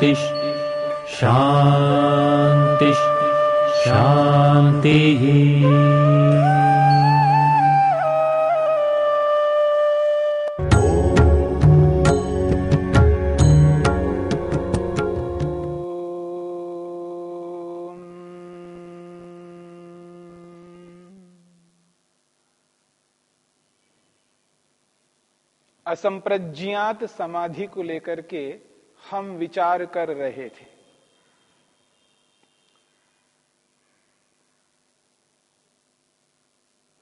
शान्तिः शान्तिः शान्तिः असंप्रज्ञात समाधि को लेकर के हम विचार कर रहे थे।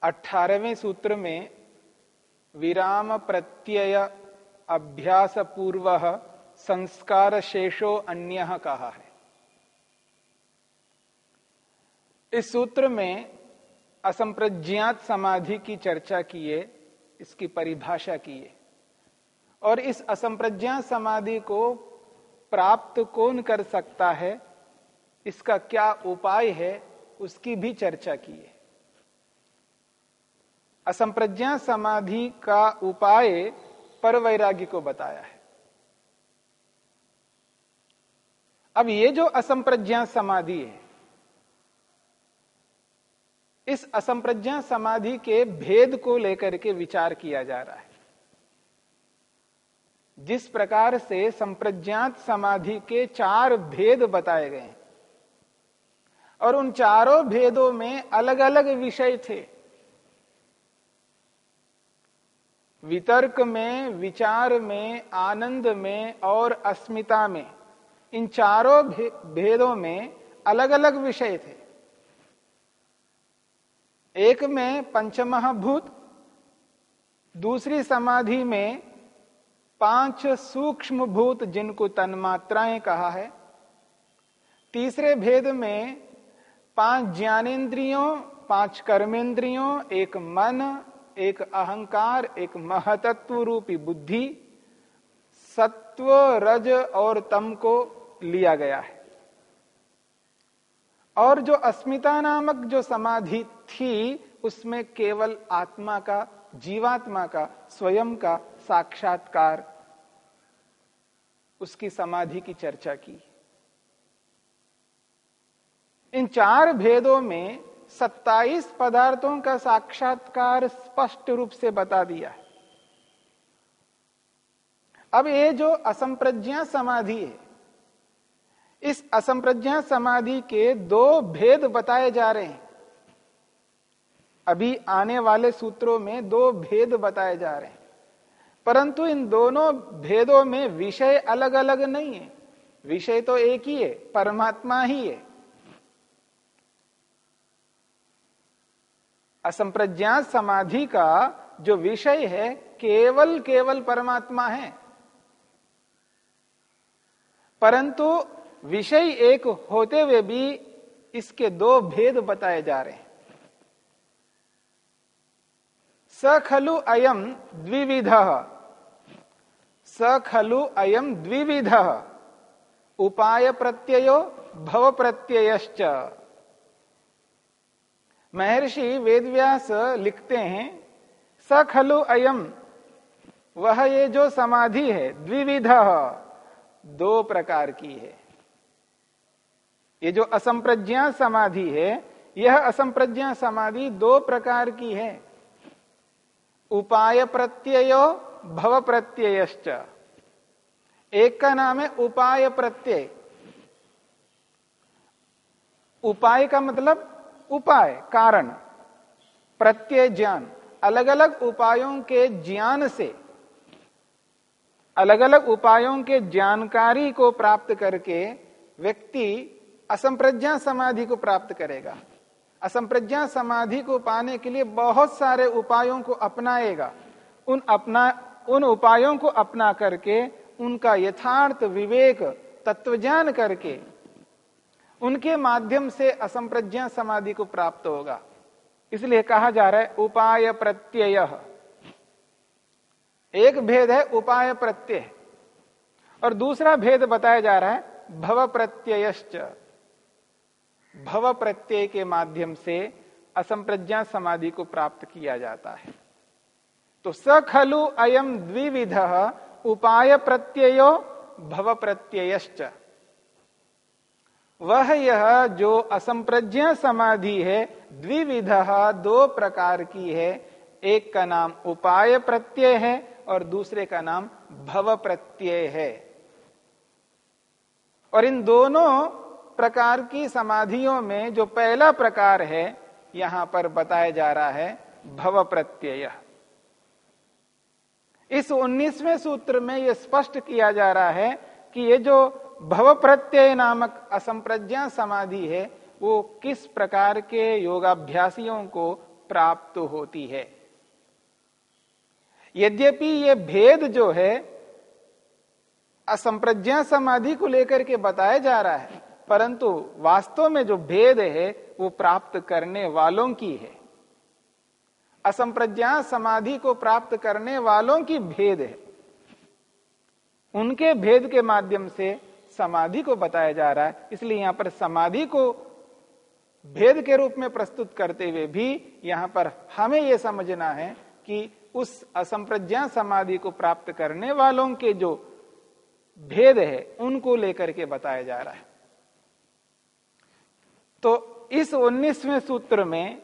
अठारहवें सूत्र में विराम प्रत्यय अभ्यास पूर्व संस्कार शेषो अन्य कहा है। इस सूत्र में असंप्रज्ञात समाधि की चर्चा किए, इसकी परिभाषा किए और इस असंप्रज्ञा समाधि को प्राप्त कौन कर सकता है? इसका क्या उपाय है? उसकी भी चर्चा की है असंप्रज्ञा समाधि का उपाय पर वैराग्य को बताया है। अब ये जो असंप्रज्ञा समाधि है, इस असंप्रज्ञा समाधि के भेद को लेकर के विचार किया जा रहा है। जिस प्रकार से संप्रज्ञात समाधि के चार भेद बताए गए और उन चारों भेदों में अलग अलग विषय थे। वितर्क में, विचार में, आनंद में और अस्मिता में, इन चारों भेदों में अलग अलग विषय थे। एक में पंचमहाभूत, दूसरी समाधि में पाँच सूक्ष्म भूत जिनको तन्मात्राएँ कहा है। तीसरे भेद में पाँच ज्ञानेन्द्रियों, पाँच कर्मेंद्रियों एक मन, एक अहंकार, एक महतत्व रूपी बुद्धि, सत्व, रज और तम को लिया गया है। और जो अस्मिता नामक जो समाधि थी, उसमें केवल आत्मा का, जीवात्मा का, स्वयं का साक्षात्कार, उसकी समाधि की चर्चा की। इन चार भेदों में 27 पदार्थों का साक्षात्कार स्पष्ट रूप से बता दिया है। अब ये जो असंप्रज्ञा समाधि है, इस असंप्रज्ञा समाधि के दो भेद बताए जा रहे हैं। अभी आने वाले सूत्रों में दो भेद बताए जा रहे हैं। परंतु इन दोनों भेदों में विषय अलग अलग नहीं है। विषय तो एक ही है, परमात्मा ही है। असंप्रज्ञात समाधि का जो विषय है, केवल केवल परमात्मा है। परंतु विषय एक होते हुए भी इसके दो भेद बताए जा रहे हैं। स खलु अयम द्विविध। स खलु अयम द्विविध। उपाय प्रत्ययो भव प्रत्ययश्च महर्षि वेदव्यास लिखते हैं, स खलु अयम वह ये जो समाधि है, द्विविध, दो प्रकार की है। ये जो असंप्रज्ञा समाधि है, यह असंप्रज्ञा समाधि दो प्रकार की है। उपाय प्रत्ययो भव प्रत्ययश्च एक का नाम है उपाय प्रत्यय उपाय का मतलब उपाय, कारण। प्रत्यय, ज्ञान। अलग अलग उपायों के ज्ञान से अलग अलग उपायों के जानकारी को प्राप्त करके व्यक्ति असंप्रज्ञा समाधि को प्राप्त करेगा। असंप्रज्ञा समाधि को पाने के लिए बहुत सारे उपायों को अपनाएगा। उन अपना, उन उपायों को अपना करके उनका यथार्थ विवेक, तत्वज्ञान करके उनके माध्यम से असंप्रज्ञा समाधि को प्राप्त होगा। इसलिए कहा जा रहा है उपाय प्रत्यय। एक भेद है उपाय प्रत्यय। और दूसरा भेद बताया जा रहा है भव प्रत्ययश्च। भव प्रत्यय के माध्यम से असंप्रज्ञा समाधि को प्राप्त किया जाता है। तो स खलु अयम द्विविध उपाय प्रत्ययो भव प्रत्ययश्च वह यह जो असंप्रज्ञा समाधि है, द्विविध दो प्रकार की है। एक का नाम उपाय प्रत्यय है और दूसरे का नाम भव प्रत्यय है। और इन दोनों प्रकार की समाधियों में जो पहला प्रकार है, यहाँ पर बताया जा रहा है भव प्रत्यय। इस उन्नीसवें सूत्र में यह स्पष्ट किया जा रहा है कि ये जो भव प्रत्यय नामक असंप्रज्ञा समाधि है, वो किस प्रकार के योगाभ्यासियों को प्राप्त होती है। यद्यपि ये भेद जो है, असंप्रज्ञा समाधि को लेकर के बताया जा रहा है परंतु वास्तव में जो भेद है, वो प्राप्त करने वालों की है। असंप्रज्ञा समाधि को प्राप्त करने वालों की भेद है। उनके भेद के माध्यम से समाधि को बताया जा रहा है, इसलिए यहाँ पर समाधि को भेद के रूप में प्रस्तुत करते हुए भी यहाँ पर हमें यह समझना है कि उस असंप्रज्ञा समाधि को प्राप्त करने वालों के जो भेद है, उनको लेकर के बताया जा रहा है। तो इस उन्नीसवें सूत्र में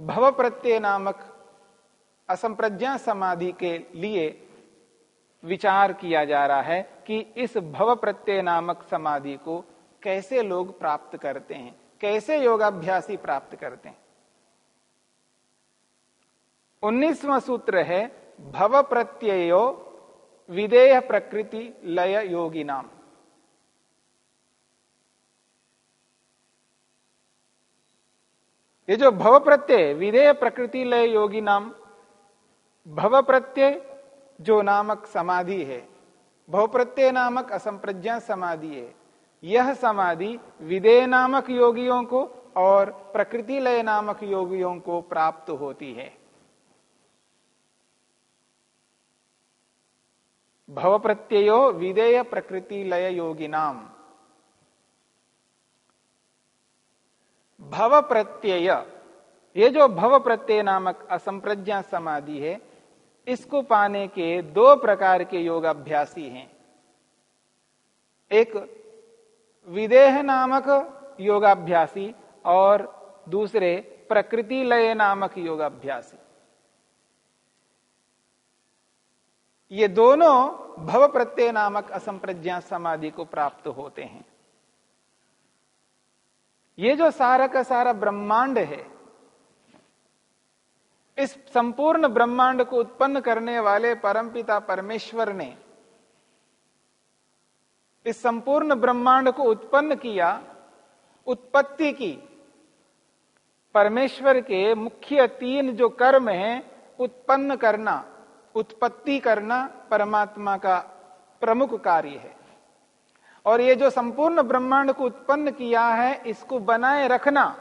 भव प्रत्यय नामक असंप्रज्ञा समाधि के लिए विचार किया जा रहा है कि इस भव प्रत्यय नामक समाधि को कैसे लोग प्राप्त करते हैं, कैसे योगाभ्यासी प्राप्त करते हैं। उन्नीसवा सूत्र है भव प्रत्ययो विदेह प्रकृति लय योगी नाम ये जो भव प्रत्यय विधेय प्रकृति लय योगी नाम भव प्रत्यय जो नामक समाधि है भव प्रत्यय नामक असंप्रज्ञा समाधि है, यह समाधि विदेह नामक योगियों को और प्रकृति लय नामक योगियों को प्राप्त होती है। भव प्रत्ययो विदेय प्रकृति लय योगी नाम। भव प्रत्यय ये जो भव प्रत्यय नामक असंप्रज्ञा समाधि है, इसको पाने के दो प्रकार के योगाभ्यासी हैं। एक विदेह नामक योगाभ्यासी और दूसरे प्रकृति लय नामक योगाभ्यासी। ये दोनों भव प्रत्यय नामक असंप्रज्ञा समाधि को प्राप्त होते हैं। ये जो सारा का सारा ब्रह्मांड है, इस संपूर्ण ब्रह्मांड को उत्पन्न करने वाले परमपिता परमेश्वर ने इस संपूर्ण ब्रह्मांड को उत्पन्न किया, उत्पत्ति की। परमेश्वर के मुख्य तीन जो कर्म हैं, उत्पन्न करना, उत्पत्ति करना परमात्मा का प्रमुख कार्य है। और ये जो संपूर्ण ब्रह्मांड को उत्पन्न किया है, इसको बनाए रखना,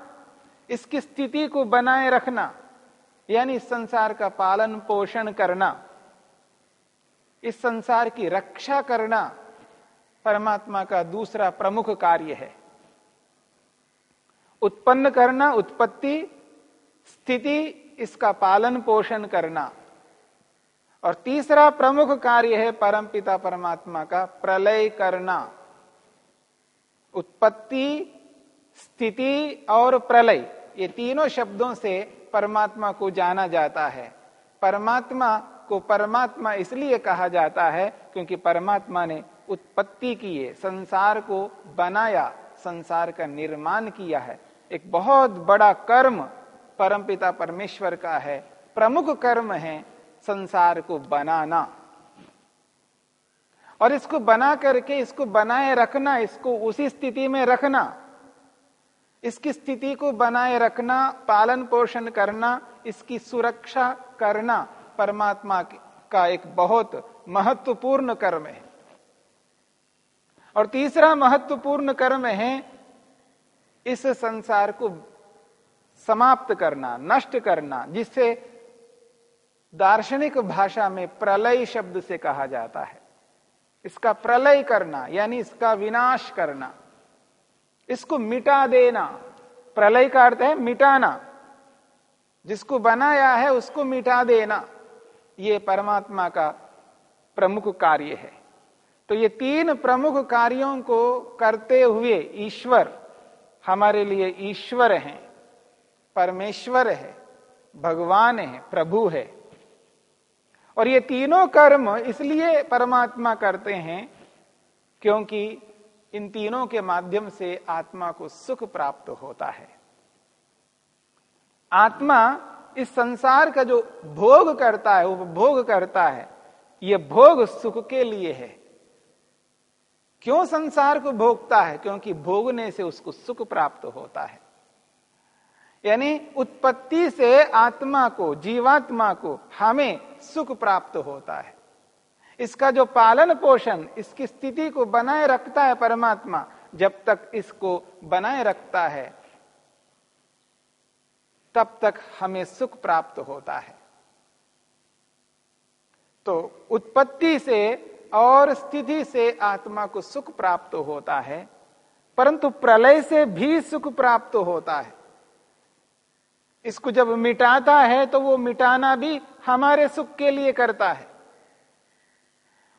इसकी स्थिति को बनाए रखना, यानी इस संसार का पालन पोषण करना, इस संसार की रक्षा करना, परमात्मा का दूसरा प्रमुख कार्य है। उत्पन्न करना, उत्पत्ति, स्थिति, इसका पालन पोषण करना। और तीसरा प्रमुख कार्य है, परमपिता परमात्मा का प्रलय करना। उत्पत्ति, स्थिति और प्रलय, ये तीनों शब्दों से परमात्मा को जाना जाता है। परमात्मा को परमात्मा इसलिए कहा जाता है क्योंकि परमात्मा ने उत्पत्ति की है, संसार को बनाया, संसार का निर्माण किया है। एक बहुत बड़ा कर्म परमपिता परमेश्वर का है। प्रमुख कर्म है संसार को बनाना। और इसको बना करके, इसको बनाए रखना, इसको उसी स्थिति में रखना। इसकी स्थिति को बनाए रखना, पालन पोषण करना, इसकी सुरक्षा करना परमात्मा का एक बहुत महत्वपूर्ण कर्म है। और तीसरा महत्वपूर्ण कर्म है, इस संसार को समाप्त करना, नष्ट करना जिससे दार्शनिक भाषा में प्रलय शब्द से कहा जाता है। इसका प्रलय करना, यानी इसका विनाश करना। इसको मिटा देना। प्रलय का अर्थ है मिटाना। जिसको बनाया है उसको मिटा देना। ये परमात्मा का प्रमुख कार्य है। तो ये तीन प्रमुख कार्यों को करते हुए ईश्वर हमारे लिए ईश्वर हैं, परमेश्वर है, भगवान है, प्रभु है। और ये तीनों कर्म इसलिए परमात्मा करते हैं क्योंकि इन तीनों के माध्यम से आत्मा को सुख प्राप्त होता है। आत्मा इस संसार का जो भोग करता है, उपभोग करता है यह भोग सुख के लिए है। क्यों संसार को भोगता है? क्योंकि भोगने से उसको सुख प्राप्त होता है। यानी उत्पत्ति से आत्मा को, जीवात्मा को हमें सुख प्राप्त होता है। इसका जो पालन पोषण, इसकी स्थिति को बनाए रखता है परमात्मा, जब तक इसको बनाए रखता है, तब तक हमें सुख प्राप्त होता है। तो उत्पत्ति से और स्थिति से आत्मा को सुख प्राप्त होता है, परंतु प्रलय से भी सुख प्राप्त होता है। इसको जब मिटाता है तो वो मिटाना भी हमारे सुख के लिए करता है।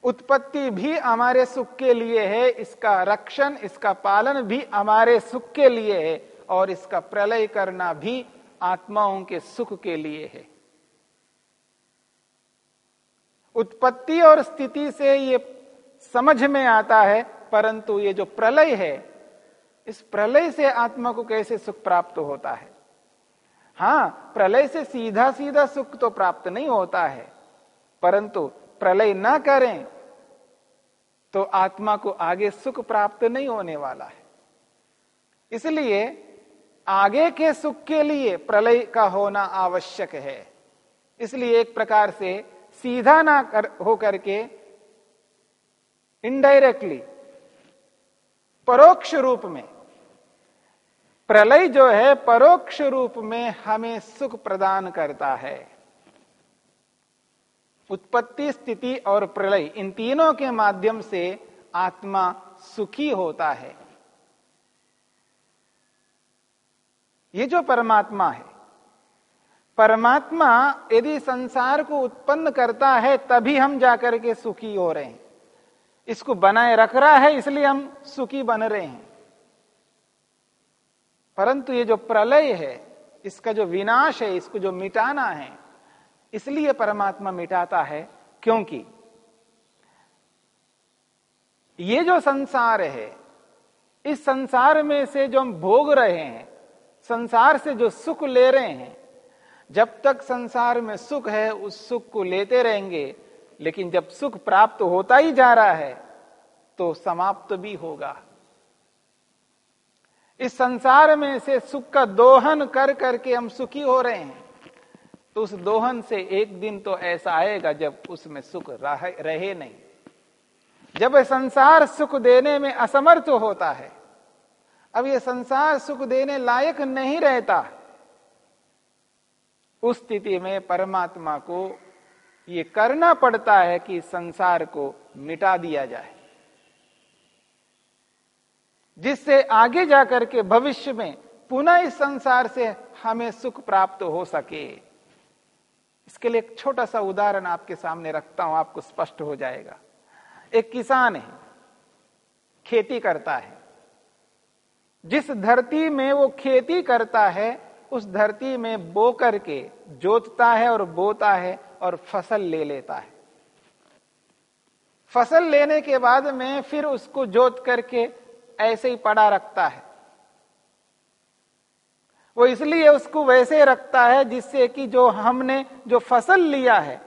उत्पत्ति भी हमारे सुख के लिए है, इसका रक्षण, इसका पालन भी हमारे सुख के लिए है और इसका प्रलय करना भी आत्माओं के सुख के लिए है। उत्पत्ति और स्थिति से ये समझ में आता है, परंतु ये जो प्रलय है, इस प्रलय से आत्मा को कैसे सुख प्राप्त होता है? हाँ, प्रलय से सीधा सीधा सुख तो प्राप्त नहीं होता है, परंतु प्रलय ना करें तो आत्मा को आगे सुख प्राप्त नहीं होने वाला है। इसलिए आगे के सुख के लिए प्रलय का होना आवश्यक है। इसलिए एक प्रकार से सीधा ना कर, हो करके इनडायरेक्टली परोक्ष रूप में प्रलय जो है परोक्ष रूप में हमें सुख प्रदान करता है। उत्पत्ति, स्थिति और प्रलय, इन तीनों के माध्यम से आत्मा सुखी होता है। ये जो परमात्मा है, परमात्मा यदि संसार को उत्पन्न करता है, तभी हम जाकर के सुखी हो रहे हैं। इसको बनाए रख रहा है, इसलिए हम सुखी बन रहे हैं। परंतु ये जो प्रलय है, इसका जो विनाश है, इसको जो मिटाना है, इसलिए परमात्मा मिटाता है, क्योंकि ये जो संसार है, इस संसार में से जो हम भोग रहे हैं, संसार से जो सुख ले रहे हैं, जब तक संसार में सुख है, उस सुख को लेते रहेंगे, लेकिन जब सुख प्राप्त होता ही जा रहा है तो समाप्त भी होगा। इस संसार में से सुख का दोहन कर करके हम सुखी हो रहे हैं तो उस दोहन से एक दिन तो ऐसा आएगा जब उसमें सुख रहे नहीं। जब संसार सुख देने में असमर्थ होता है, अब यह संसार सुख देने लायक नहीं रहता, उस स्थिति में परमात्मा को ये करना पड़ता है कि संसार को मिटा दिया जाए। जिससे आगे जाकर के भविष्य में पुनः इस संसार से हमें सुख प्राप्त हो सके। इसके लिए एक छोटा सा उदाहरण आपके सामने रखता हूँ, आपको स्पष्ट हो जाएगा। एक किसान है, खेती करता है। जिस धरती में वो खेती करता है, उस धरती में बो करके जोतता है और बोता है और फ़सल ले लेता है। फ़सल लेने के बाद में फिर उसको जोत करके ऐसे ही पड़ा रखता है। वो इसलिए उसको वैसे रखता है जिससे कि जो हमने जो फ़सल लिया है,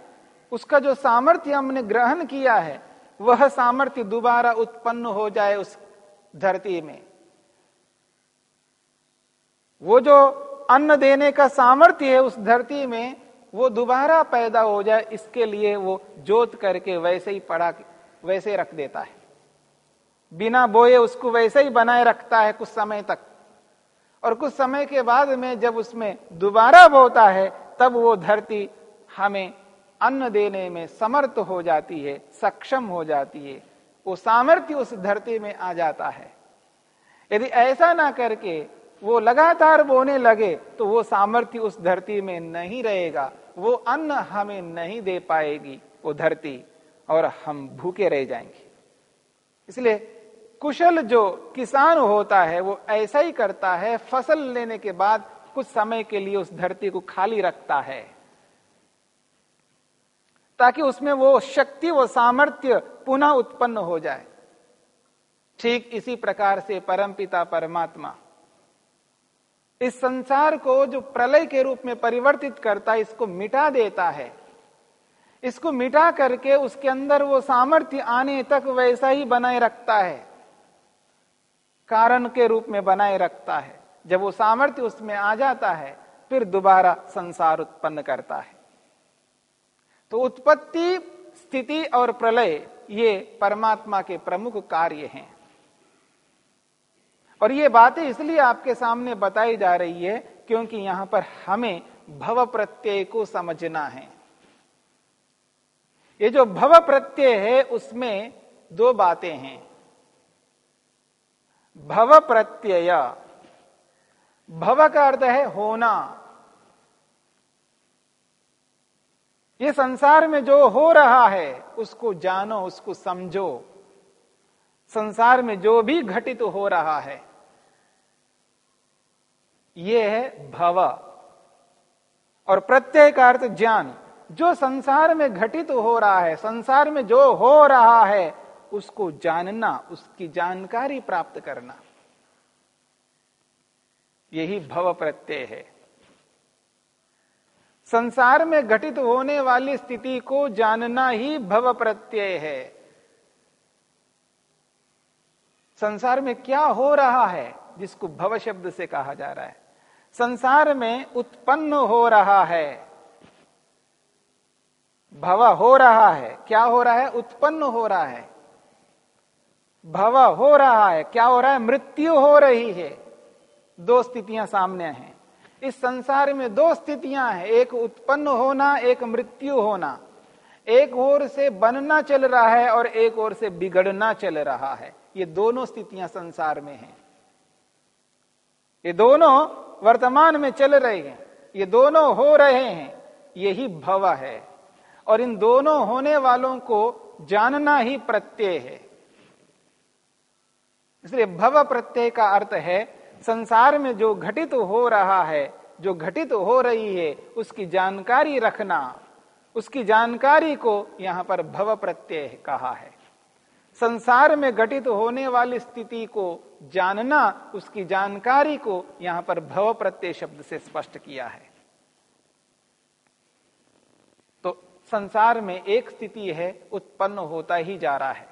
उसका जो सामर्थ्य हमने ग्रहण किया है, वह सामर्थ्य दोबारा उत्पन्न हो जाए उस धरती में। वो जो अन्न देने का सामर्थ्य है उस धरती में, वो दोबारा पैदा हो जाए, इसके लिए वो जोत करके वैसे ही पड़ा, वैसे रख देता है। बिना बोए उसको वैसे ही बनाए रखता है कुछ समय तक। और कुछ समय के बाद में जब उसमें दोबारा बोता है, तब वो धरती हमें अन्न देने में समर्थ हो जाती है, सक्षम हो जाती है। वो सामर्थ्य उस धरती में आ जाता है। यदि ऐसा ना करके वो लगातार बोने लगे तो वो सामर्थ्य उस धरती में नहीं रहेगा। वो अन्न हमें नहीं दे पाएगी, वो धरती। और हम भूखे रह जाएँगे। इसलिए कुशल जो किसान होता है, वो ऐसा ही करता है, फ़सल लेने के बाद कुछ समय के लिए उस धरती को खाली रखता है, ताकि उसमें वो शक्ति वो सामर्थ्य पुनः उत्पन्न हो जाए। ठीक इसी प्रकार से परमपिता परमात्मा इस संसार को जो प्रलय के रूप में परिवर्तित करता है, इसको मिटा देता है। इसको मिटा करके उसके अंदर वो सामर्थ्य आने तक वैसा ही बनाए रखता है। कारण के रूप में बनाए रखता है। जब वो सामर्थ्य उसमें आ जाता है, फिर दोबारा संसार उत्पन्न करता है। तो उत्पत्ति, स्थिति और प्रलय, ये परमात्मा के प्रमुख कार्य हैं। और ये बातें इसलिए आपके सामने बताई जा रही है, क्योंकि यहाँ पर हमें भव प्रत्यय को समझना है। ये जो भव प्रत्यय है, उसमें दो बातें हैं। भव प्रत्यय। भव का अर्थ है होना। ये संसार में जो हो रहा है, उसको जानो, उसको समझो। संसार में जो भी घटित हो रहा है, ये है भव। और प्रत्यय का अर्थ ज्ञान। जो संसार में घटित हो रहा है, संसार में जो हो रहा है, उसको जानना, उसकी जानकारी प्राप्त करना। यही भव प्रत्यय है। संसार में घटित होने वाली स्थिति को जानना ही भव प्रत्यय है। संसार में क्या हो रहा है, जिसको भव शब्द से कहा जा रहा है। संसार में उत्पन्न हो रहा है। भव हो रहा है। क्या हो रहा है? उत्पन्न हो रहा है। भव हो रहा है। क्या हो रहा है? मृत्यु हो रही है। दो स्थितियाँ सामने हैं। इस संसार में दो स्थितियाँ हैं। एक उत्पन्न होना, एक मृत्यु होना। एक ओर से बनना चल रहा है और एक ओर से बिगड़ना चल रहा है। ये दोनों स्थितियाँ संसार में हैं। ये दोनों वर्तमान में चल रहे हैं। ये दोनों हो रहे हैं। यही भव है। और इन दोनों होने वालों को जानना ही प्रत्यय है। इसलिए भव प्रत्यय का अर्थ है, संसार में जो घटित हो रहा है, जो घटित हो रही है, उसकी जानकारी रखना, उसकी जानकारी को यहाँ पर भव प्रत्यय कहा है। संसार में घटित होने वाली स्थिति को जानना, उसकी जानकारी को यहाँ पर भव प्रत्यय शब्द से स्पष्ट किया है तो संसार में एक स्थिति है, उत्पन्न होता ही जा रहा है।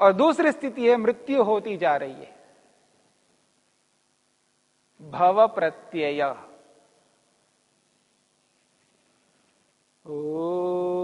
और दूसरी स्थिति है, मृत्यु होती जा रही है। भव प्रत्यय। ओ